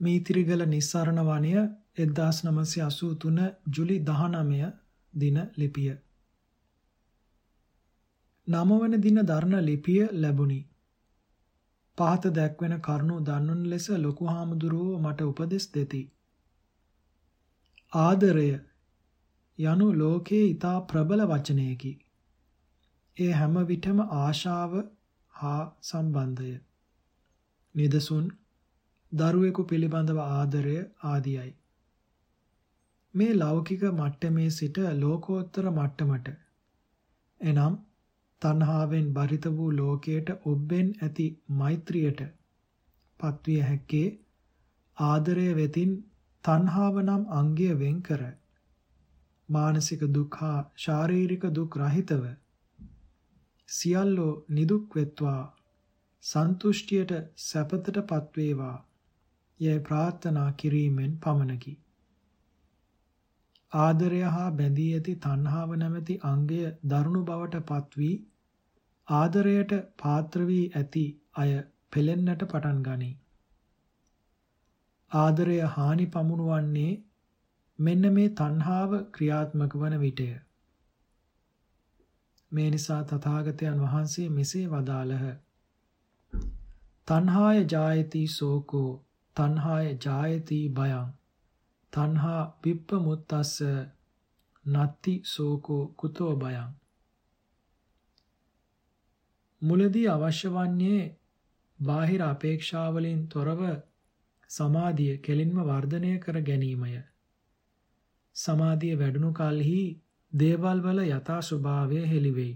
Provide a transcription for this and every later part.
මීතිරිගල නිස්සරණ වනය 1983 ජුලි 19 දින ලිපිය. නවවන දින දරණ ලිපිය ලැබුණි. පහත දැක්වෙන කරුණු දන්වන ලෙස ලොකු හාමුදුරුවෝ මට උපදෙස් දෙති. ආදරය යනු ලෝකයේ ඊතා ප්‍රබල වචනයකි. ඒ හැම විටම ආශාව හා සම්බන්ධය. නිදසුන් දරුවෙකු පිළිබඳව ආදරය ආදියයි. මේ ලෞකික මට්ටමේ සිට ලෝකෝත්තර මට්ටමට එනම් තණ්හාවෙන් බරිත වූ ලෝකයට ඔබෙන් ඇති මෛත්‍රියට පත්විය හැක්කේ ආදරය වෙතින් තණ්හාව නම් අංගය වෙන් කර මානසික දුක් හා ශාරීරික දුක් රහිතව සියල්ලෝ නිදුක් වෙත්වා සන්තුෂ්ටියට සැපතට පත්වේවා යයි ප්‍රාර්ථනා කිරීමෙන් පමණකි. ආදරය හා බැඳී ඇති තණ්හාව නැමැති අංගය දරුණු බවට පත් වී ආදරයට පාත්‍ර වී ඇති අය පෙලෙන්නට පටන් ගනී. ආදරය හානි පමුණුවන්නේ මෙන්න මේ තණ්හාව ක්‍රියාත්මක වන විටය. මේ නිසා තථාගතයන් වහන්සේ මෙසේ වදාළහ. තණ්හාය ජායති සෝකෝ තණ්හාය ජායති භයං තණ්හා විප්පමුත්තස්ස නත්ති සෝකෝ කුතෝ භයං මුලදී අවශ්‍ය වන්නේ බාහිර අපේක්ෂාවලින් තොරව සමාධිය කෙලින්ම වර්ධනය කර ගැනීමය. සමාධිය වැඩුණු කලෙහි දේවල් වල යථා ස්වභාවය හෙළිවෙයි.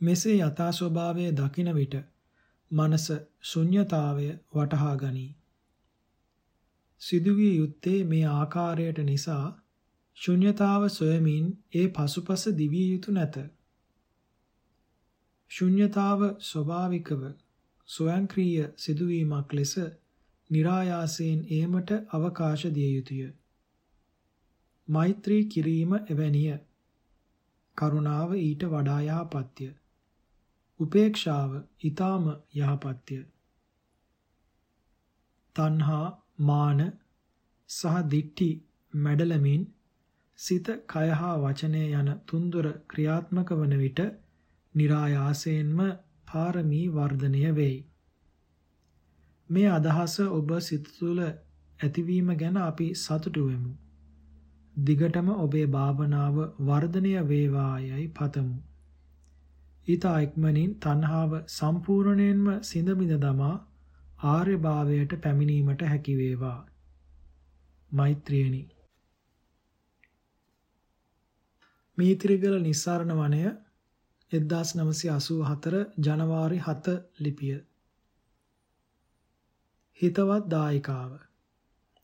මෙසේ යථා ස්වභාවය දකින විට මනස ශුන්්‍යතාවය වටහා ගනී. සිදුවිය යුත්තේ මේ ආකාරයට නිසා ශුන්්‍යතාව සොයමින් ඒ පසුපස දිවිය යුතු නැත. ශුන්්‍යතාව ස්වභාවිකව ස්වයංක්‍රීය සිදුවීමක් ලෙස નિરાයාසයෙන් ඒමට අවකාශ දිය යුතුය. මෛත්‍රී කිරීම එවැනිය. කරුණාව ඊට වඩා යහපත්ය. උපේක්ෂාව ඊටාම යහපත්ය. තණ්හා මාන සහ දිට්ඨි මැඩලමින් සිත කය හා වචනය යන තුන්දොර ක්‍රියාත්මක වන විට નિરાයාසයෙන්ම පාරමී වර්ධනය වෙයි. මේ අදහස ඔබ සිත තුළ ඇතිවීම ගැන අපි සතුටු වෙමු. දිගටම ඔබේ භාවනාව වර්ධනය වේවායයි පතමු. ඊට ඉක්මනින් තණ්හාව සම්පූර්ණයෙන්ම සිඳ බිඳ දමා ආර්ය භාවයට පැමිණීමට හැකි වේවා. මෛත්‍රියනි. මීත්‍රිගල නිස්සාරණ වනය 1984 ජනවාරි 7 ලිපිය හිතවත් දායිකාව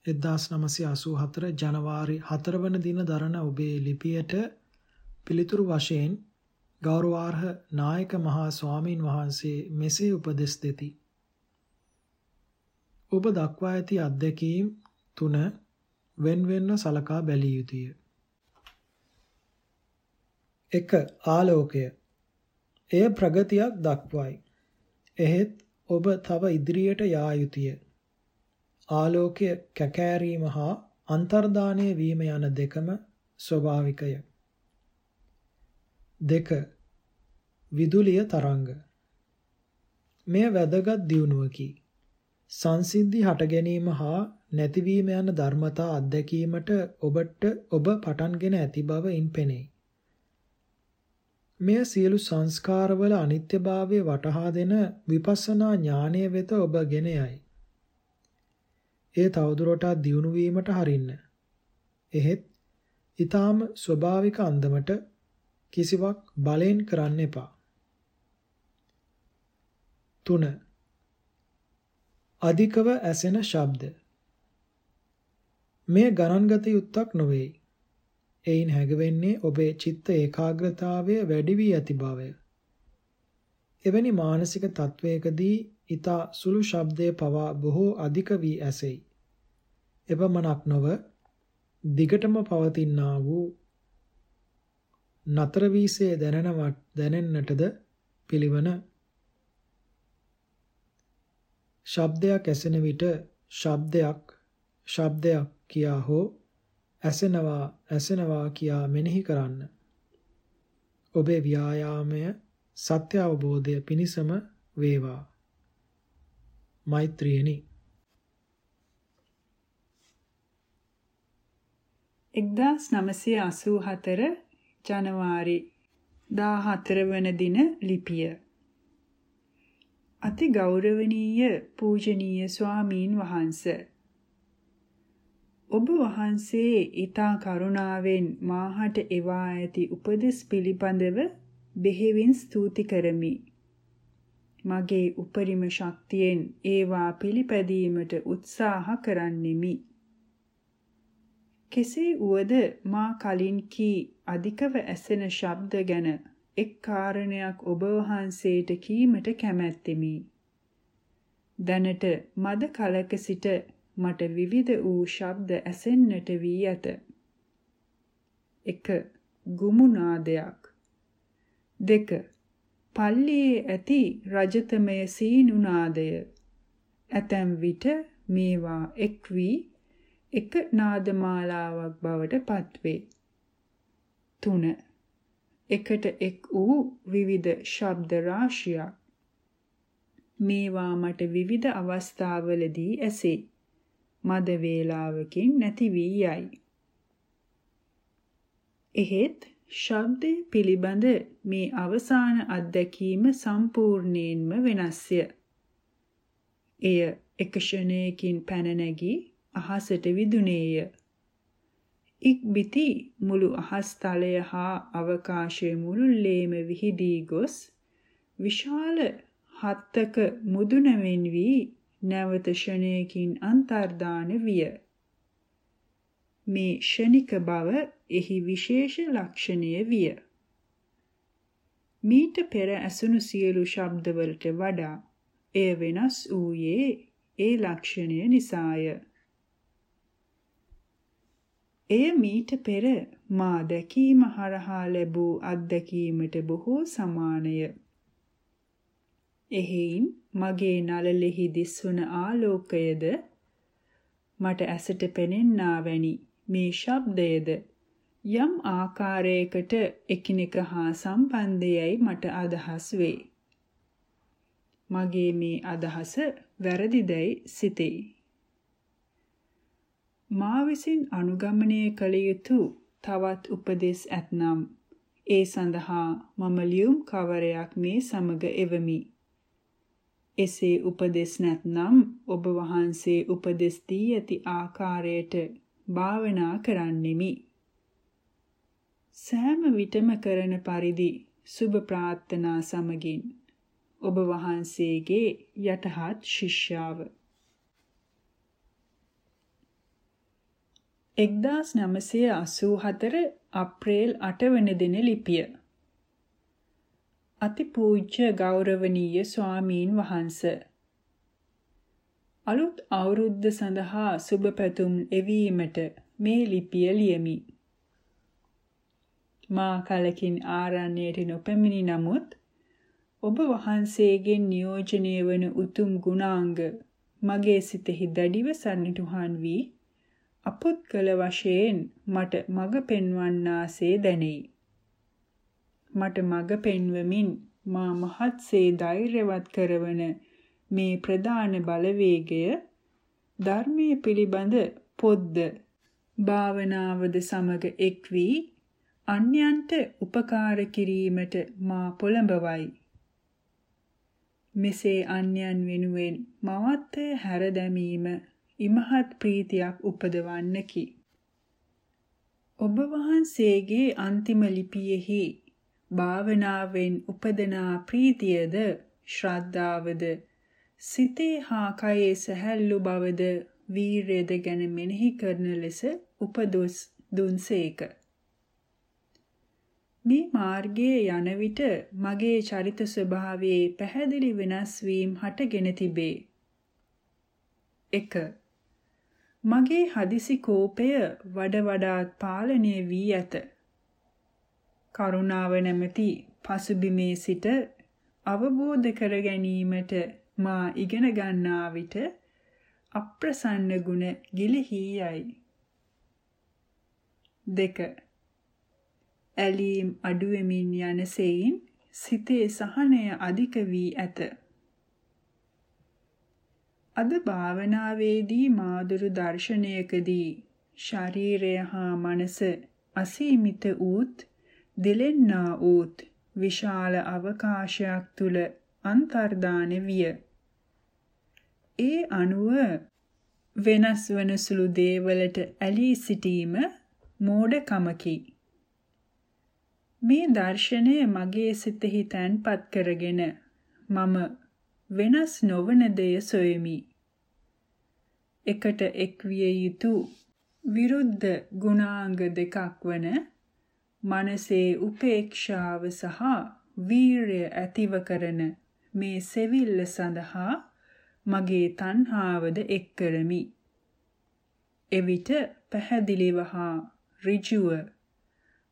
1984 ජනවාරි 4 වන දින දරන ඔබේ ලිපියට පිළිතුරු වශයෙන් ගෞරවාර්හ නායක මහා ස්වාමින් වහන්සේ මෙසේ උපදෙස් දෙති. ඔබ දක්වා ඇති අත්දැකීම් තුන වෙන්වෙන්ව සලකා බැලිය යුතුය. 1. ආලෝකය එය ප්‍රගතියක් දක්වයි. එහෙත් ඔබ තව ඉදිරියට යා යුතුය. ආලෝකය කැකෑරීම හා අන්තර්දානය වීම යන දෙකම ස්වභාවිකය. දෙක විදුලිය තරංග මෙය වැදගත් දියුණුවකි. සංසිද්ධි හට ගැනීම හා නැතිවීම යන ධර්මතා අත්දැකීමට ඔබට ඔබ පටන්ගෙන ඇති බව ඉන් පෙනේ. මෙය සියලු සංස්කාරවල අනිත්‍යභාවය වටහා දෙන විපස්සනා ඥානය වෙත ඔබ ගෙන යයි. ඒ තවදුරටත් දියුණු වීමට හරින්න. එහෙත් ඊටාම ස්වභාවික අන්දමට කිසිවක් බලෙන් කරන්න එපා. 3. අධිකව ඇසෙන ශබ්ද මේ ගණන්ගත යුත්තක් නොවේ. එයින් හැගවෙන්නේ ඔබේ චිත්ත ඒකාග්‍රතාවය වැඩි වී ඇති බවය. එවැනි මානසික තත්වයකදී ඊතා සුළු ශබ්දයේ පවා බොහෝ අධික වී ඇසෙයි. එපමණක් නොව දිගටම පවතිනා වූ නතර වීසේ දැනෙනවත් දැනෙන්නටද පිළිවන ශබ්දයක් ඇසෙන විට ශබ්දයක් ශබ්දයක් කියා හෝ ඇසෙනවා ඇසෙනවා කියා මෙනෙහි කරන්න. ඔබේ ව්‍යායාමය සත්‍ය අවබෝධය පිණිසම වේවා. මෛත්‍රියනි 1984 ජනවාරි 14 වන දින ලිපිය අති ගෞරවනීය පූජනීය ස්වාමීන් වහන්ස ඔබ වහන්සේ ඊතා කරුණාවෙන් මාහට එවා ඇති උපදෙස් පිළිබඳව බෙහෙවින් ස්තුති කරමි. මගේ උපරිම ශක්තියෙන් ඒවා පිළිපැදීමට උත්සාහ කරන්නෙමි. කෙසේ වුවද මා කලින් කී අධිකව ඇසෙන ශබ්ද ගැන එක් කාරණයක් ඔබ වහන්සේට කීමට කැමැත්තෙමි. දැනට මද කලක සිට මට විවිධ වූ ශබ්ද ඇසෙන්නට වී ඇත. 1. ගුමු නාදයක් 2. පල්ලියේ ඇති රජතමය සීනු නාදය ඇතැම් විට මේවා එක් වී එක නාදමාලාවක් බවට පත්වේ. 3. එකට එක් වූ විවිධ ශබ්ද රාශියක්. මේවා මට විවිධ අවස්ථාවලදී ඇසේ. මද වේලාවකින් නැති වී යයි. එහෙත් ශබ්දය පිළිබඳ මේ අවසාන අත්දැකීම සම්පූර්ණයෙන්ම වෙනස්ය. එය එක ක්ෂණයකින් පැන නැගී අහසට විදුනේය. ඉක්බිති මුළු අහස් තලය හා අවකාශයේ මුළුල්ලේම විහිදී ගොස් විශාල හත්තක මුදුනවෙන් වී නැවත ෂණයකින් අන්තර්දාන විය. මේ ෂණික බව එහි විශේෂ ලක්ෂණය විය. මීට පෙර ඇසුණු සියලු ශබ්දවලට වඩා එය වෙනස් වූයේ ඒ ලක්ෂණය නිසාය. එය මීට පෙර මා දැකීම හරහා ලැබූ අත්දැකීමට බොහෝ සමානය. එහෙයින් මගේ නළලෙහි දිස්වන ආලෝකයද මට ඇසට පෙනෙන්නා වැනි මේ ශබ්දයද යම් ආකාරයකට එකිනෙක හා සම්බන්ධයයි මට අදහස් වේ. මගේ මේ අදහස වැරදිදැයි සිතෙයි. මා විසින් අනුගමනය කළ යුතු තවත් උපදෙස් ඇතනම් ඒ සඳහා මම ලියුම් කවරයක් මේ සමග එවමි. එසේ උපදෙස් නැත්නම් ඔබ වහන්සේ උපදෙස් දී ඇති ආකාරයට භාවනා කරන්නෙමි. සෑම විටම කරන පරිදි සුබ ප්‍රාර්ථනා සමගින් ඔබ වහන්සේගේ යටහත් ශිෂ්‍යාව 1984 අප්‍රේල් 8 වන දින ලිපිය. අතිපූජ්‍ය ගෞරවනීය ස්වාමීන් වහන්ස. අලුත් අවුරුද්ද සඳහා සුබ පැතුම් එවීමට මේ ලිපිය ලියමි. මා කලකින් ආරණ්‍යයට නොපැමිණි නමුත් ඔබ වහන්සේගෙන් නියෝජනය වන උතුම් ගුණාංග මගේ සිතෙහි දැඩිව සන්නිටුහන් වී අපුත්කල වශයෙන් මට මඟ පෙන්වන්නාසේ දැනෙයි. මට මඟ පෙන්වමින් මා මහත්සේ ධෛර්යවත් කරවන මේ ප්‍රධාන බලවේගය ධර්මයේ පිළිබඳ පොද්ද භාවනාවද සමග එක් වී අන්‍යයන්ට උපකාර කිරීමට මා පොළඹවයි. මෙසේ අන්‍යයන් වෙනුවෙන් මවත්ය හැර දැමීම ඉමහත් ප්‍රීතියක් උපදවන්නකි. ඔබ වහන්සේගේ අන්තිම ලිපියෙහි භාවනාවෙන් උපදනා ප්‍රීතියද ශ්‍රද්ධාවද සිතේ හා කයේ සැහැල්ලු බවද වීරයද ගැන මෙනෙහි කරන ලෙස උපදොස් දුන්සේක. මේ මාර්ගයේ යන විට මගේ චරිත ස්වභාවයේ පැහැදිලි වෙනස් වීම හටගෙන තිබේ. 1 මගේ හදිසි කෝපය වඩ වඩාත් පාලනය වී ඇත. කරුණාව නැමැති පසුබිමේ සිට අවබෝධ කර ගැනීමට මා ඉගෙන ගන්නා විට අප්‍රසන්න ගුණ ගිලිහි යයි. දෙක ඇලීම් අඩුවෙමින් යන සෙයින් සිතේ සහනය අධික වී ඇත. අද භාවනාවේදී මාදුරු දර්ශනයකදී ශරීරය හා මනස අසීමිත ඌත් දිලෙන්නා ඌත් විශාල අවකාශයක් තුල අන්තර්දාන විය. ඒ අනුව වෙනස් වන සුළු දේවලට ඇලී සිටීම මෝඩකමකි. මේ දර්ශනය මගේ සිතෙහි තැන්පත් කරගෙන මම වෙනස් නොවන දෙය සොයමි. එකට එක්විය යුතු විරුද්ධ ගුණාංග දෙකක් වන මනසේ උපේක්ෂාව සහ වීරය ඇතිව කරන මේ සෙවිල්ල සඳහා මගේ තණ්හාවද එක් කරමි. එවිට පැහැදිලිව හා ඍජුව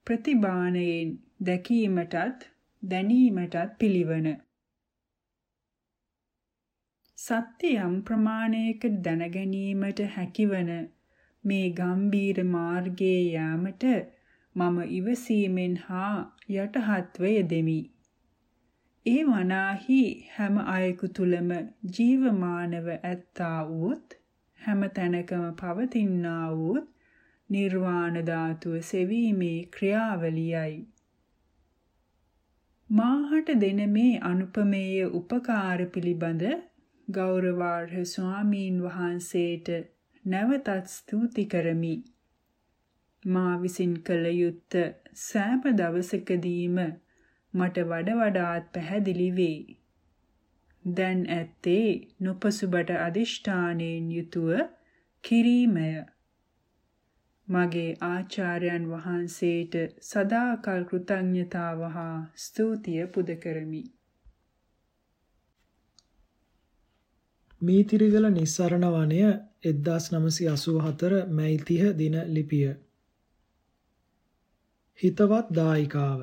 ප්‍රතිබාණයෙන් දැකීමටත් දැනීමටත් පිළිවන. සත්‍ය යම් ප්‍රමාණයක දැනගැනීමට හැකිවන මේ ගම්බීර මාර්ගයේ යාමට මම ඉවසීමෙන් හා යටහත්ව යෙදෙමි. ඒ වනාහි හැම අයෙකු තුලම ජීවමානව ඇත්තා වූත් හැම තැනකම පවතිනා වූත් නිර්වාණ ධාතුව සෙවීමේ ක්‍රියාවලියයි. මාහට දෙන මේ අනුපමේය උපකාර පිළිබඳ ගෞරවාර්හ ස්වාමීන් වහන්සේට නැවතත් ස්තුති කරමි. මා විසින් කළ යුත්ත සෑම දවසකදීම මට වඩ වඩාත් පැහැදිලි වේ. දැන් ඇත්තේ නොපසුබට අදිෂ්ඨානයෙන් යුතුව කිරීමය. මගේ ආචාර්යයන් වහන්සේට සදාකල් කෘතඥතාව හා ස්තුතිය පුද කරමි. මීතිරිගල නිස්සරණ වනය 1984 මැයි 30 දින ලිපිය. හිතවත් දායිකාව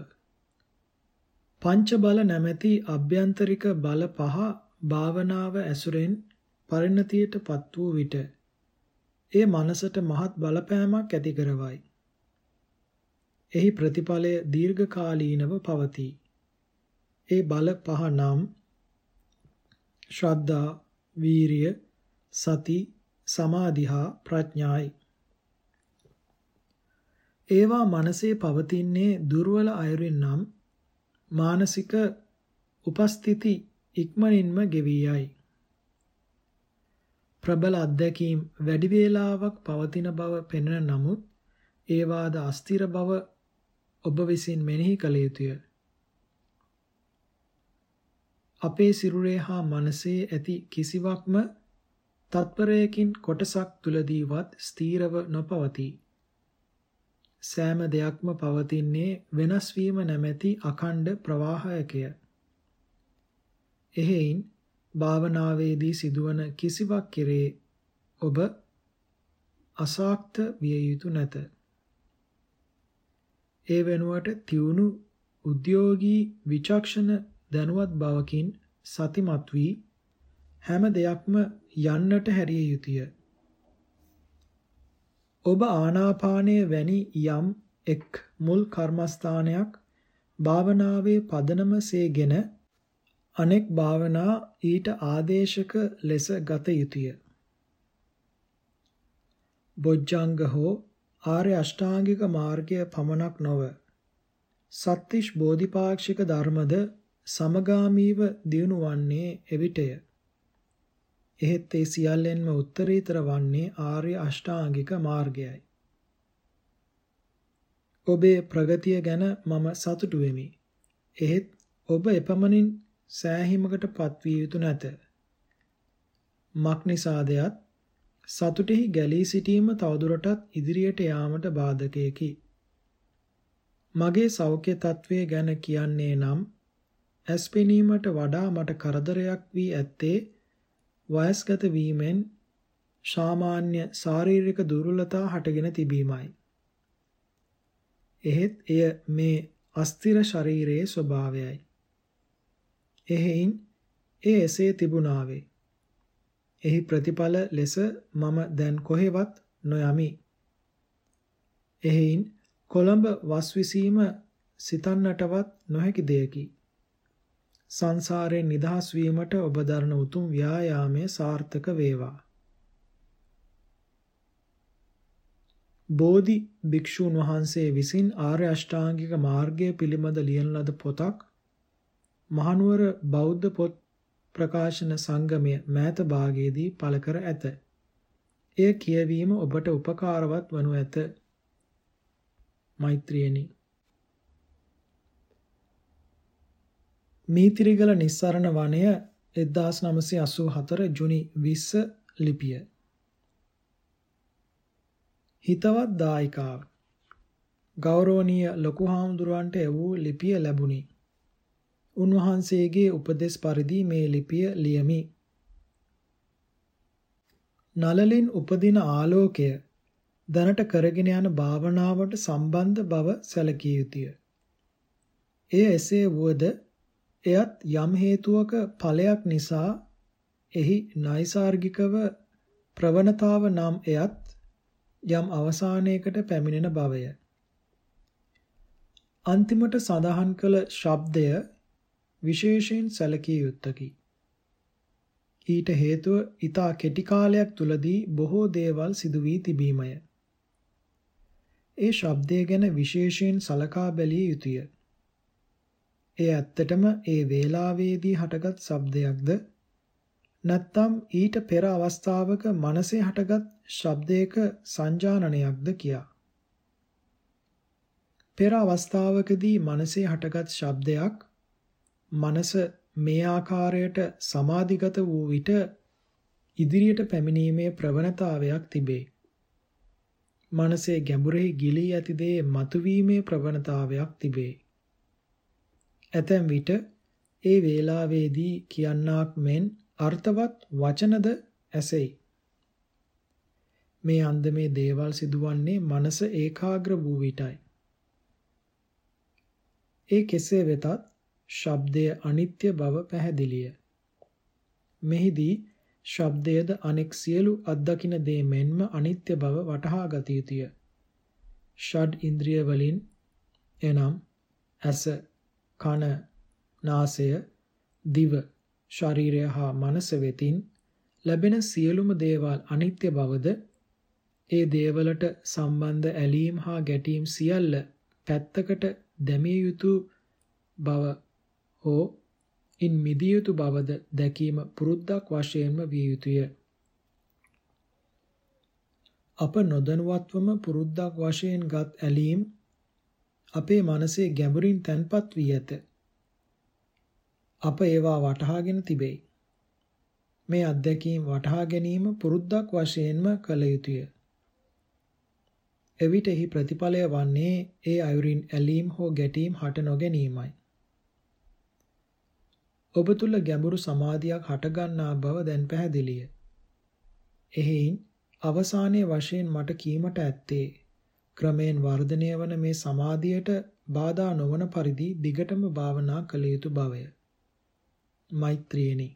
පංච බල නැමැති අභ්‍යන්තරික බල පහ භාවනාව ඇසුරෙන් පරිණතියට පත් වූ විට එය මනසට මහත් බලපෑමක් ඇති කරවයි. එහි ප්‍රතිඵලය දීර්ඝකාලීනව පවතී. ඒ බල පහ නම් ශ්‍රද්ධා, වීරිය, සති, සමාධි හා ප්‍රඥායි. ඒවා මනසේ පවතින්නේ දුර්වල අයුරින් නම් මානසික උපස්ථಿತಿ ඉක්මනින්ම ගෙවී යයි. ප්‍රබල අත්දැකීම් වැඩි වේලාවක් පවතින බව පෙනෙන නමුත් ඒවාද අස්තිර බව ඔබ විසින් මෙනෙහි කළ යුතුය. අපේ සිරුරේ හා මනසේ ඇති කිසිවක්ම තත්පරයකින් කොටසක් තුලදීවත් ස්ථීරව නොපවතී. සෑම දෙයක්ම පවතින්නේ වෙනස් වීම නැමැති අඛණ්ඩ ප්‍රවාහයකය. එහෙයින් භාවනාවේදී සිදුවන කිසිවක් කෙරේ ඔබ අසාක්ත විය යුතු නැත. ඒ වෙනුවට තියුණු උද්‍යෝගී විචක්ෂණ දැනුවත් බවකින් සතිමත් වී හැම දෙයක්ම යන්නට හැරිය යුතුය. ඔබ ආනාපානය වැනි යම් එක් මුල් කර්මස්ථානයක් භාවනාවේ පදනමසේගෙන අනෙක් භාවනා ඊට ආදේශක ලෙස ගත යුතුය. බොජ්ජංග හෝ ආර්ය අෂ්ටාංගික මාර්ගය පමණක් නොව සත්‍තිස් බෝධිපාක්ෂික ධර්මද සමගාමීව දියුණු වන්නේ එවිටය. එහෙත් ඒ සියල්ලෙන්ම උත්තරීතර වන්නේ ආර්ය අෂ්ටාංගික මාර්ගයයි. ඔබේ ප්‍රගතිය ගැන මම සතුටු වෙමි. එහෙත් ඔබ එපමණින් සෑහීමකට පත්විය යුතු නැත. මක් නිසාදයත් සතුටෙහි ගැලී සිටීම තවදුරටත් ඉදිරියට යාමට බාධකයකි. මගේ සෞඛ්‍ය තත්ත්වය ගැන කියන්නේ නම් ඇස්පෙනීමට වඩා මට කරදරයක් වී ඇත්තේ වයස්ගත වීමෙන් සාමාන්‍ය ශාරීරික දුර්වලතා හටගෙන තිබීමයි. එහෙත් එය මේ අස්තිර ශරීරයේ ස්වභාවයයි. එහෙයින් ඒ එසේ තිබුණාවේ. එහි ප්‍රතිඵල ලෙස මම දැන් කොහෙවත් නොයමි. එහෙයින් කොළඹ වස්විසීම සිතන්නටවත් නොහැකි දෙයකි. සංසාරයෙන් නිදහස් වීමට ඔබ දරන උතුම් ව්‍යායාමය සාර්ථක වේවා. බෝධි භික්ෂූන් වහන්සේ විසින් ආර්ය අෂ්ටාංගික මාර්ගය පිළිබඳ ලියන ලද පොතක් මහනුවර බෞද්ධ පොත් ප්‍රකාශන සංගමය මෑත භාගයේදී පළ කර ඇත. එය කියවීම ඔබට උපකාරවත් වනු ඇත. මෛත්‍රියනි මීතිරිගල නිස්සරණ වනය 1984 ජුනි 20 ලිපිය හිතවත් දායිකාව ගෞරවනීය ලොකු හාමුදුරුවන්ට එවූ ලිපිය ලැබුණි. උන්වහන්සේගේ උපදෙස් පරිදි මේ ලිපිය ලියමි. නලලින් උපදින ආලෝකය දැනට කරගෙන යන භාවනාවට සම්බන්ධ බව සැලකිය යුතුය. එය එසේ වුවද එයත් යම් හේතුවක ඵලයක් නිසා එහි නයිසાર્ගිකව ප්‍රවණතාව නම් එයත් යම් අවසානයකට පැමිණෙන බවය. අන්තිමට සඳහන් කළ ශබ්දය විශේෂයෙන් සැලකිය යුත්තකි. ඊට හේතුව ඊතා කෙටි කාලයක් තුලදී බොහෝ දේවල් සිදු වී තිබීමය. ඒ ශබ්දය ගැන විශේෂයෙන් සලකා බැලිය යුතුය. ඒ ඇත්තටම ඒ වේලාවේදී හටගත් ශබ්දයක්ද නැත්නම් ඊට පෙර අවස්ථාවක මනසේ හටගත් ශබ්දයක සංජානනයක්ද කියා. පෙර අවස්ථාවකදී මනසේ හටගත් ශබ්දයක් මනස මේ ආකාරයට සමාධිගත වූ විට ඉදිරියට පැමිණීමේ ප්‍රවණතාවයක් තිබේ. මනසේ ගැඹුරෙහි ගිලී ඇති දේ මතුවීමේ ප්‍රවණතාවයක් තිබේ. ඇතැම් විට ඒ වේලාවේදී කියන්නාක් මෙන් අර්ථවත් වචනද ඇසෙයි. මේ අන්දමේ දේවල් සිදුවන්නේ මනස ඒකාග්‍ර වූ විටයි. ඒ කෙසේ වෙතත් ශබ්දය අනිත්‍ය බව පැහැදිලිය. මෙහිදී ශබ්දයේද අනෙක් සියලු අත්දකින දේ මෙන්ම අනිත්‍ය බව වටහා ගත යුතුය. ෂඩ් ඉන්ද්‍රිය වලින් එනම් ඇස, කන, නාසය, දිව ශරීරය හා මනස වෙතින් ලැබෙන සියලුම දේවල් අනිත්‍ය බවද ඒ දේවලට සම්බන්ධ ඇලීම් හා ගැටීම් සියල්ල පැත්තකට දැමිය යුතු බව හෝ ඉන් මිදිය යුතු බවද දැකීම පුරුද්දක් වශයෙන්ම විය යුතුය. අප නොදැනුවත්වම පුරුද්දක් වශයෙන් ගත් ඇලීම් අපේ මනසේ ගැඹුරින් තැන්පත් වී ඇත. අප ඒවා වටහාගෙන තිබේ. මේ අත්දැකීම් වටහා ගැනීම පුරුද්දක් වශයෙන්ම කළ යුතුය. එවිට එහි ප්‍රතිඵලය වන්නේ ඒ අයුරින් ඇලීම් හෝ ගැටීම් හට නොගැනීමයි. ඔබ තුල ගැඹුරු සමාධියක් හටගන්නා බව දැන් පැහැදිලිය. එහෙයින් අවසානයේ වශයෙන් මට කීමට ඇත්තේ ක්‍රමයෙන් වර්ධනය වන මේ සමාධියට බාධා නොවන පරිදි දිගටම භාවනා කළ යුතු බවය. මෛත්‍රියනි